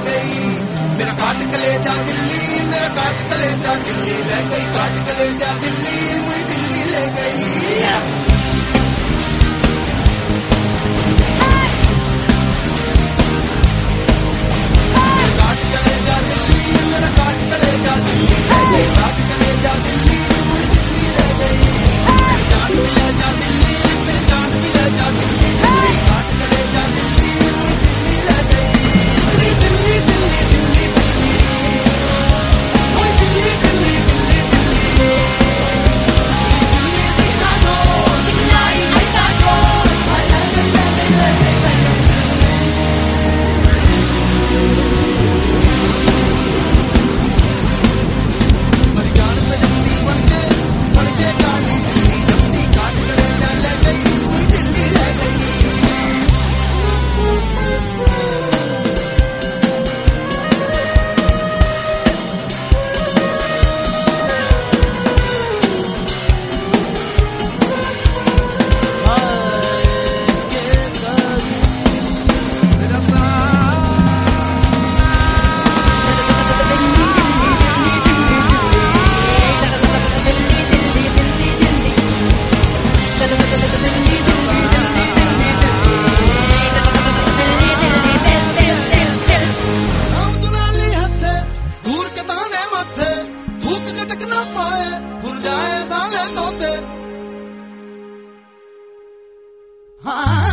दिल्ली मेरा काट कलेजा दिल्ली मेरा काट कलेजा दिल्ली ले गई काट कलेजा दिल्ली मुझे दिल्ली ले गई Ah.